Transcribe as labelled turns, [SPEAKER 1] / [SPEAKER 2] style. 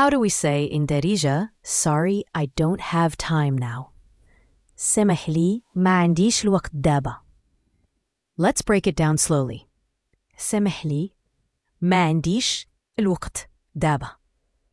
[SPEAKER 1] How do we say in Darija, sorry, I don't have time now?
[SPEAKER 2] سمح لي ما عنديش الوقت دابا
[SPEAKER 1] Let's break it down slowly.
[SPEAKER 2] سمح لي ما عنديش الوقت دابا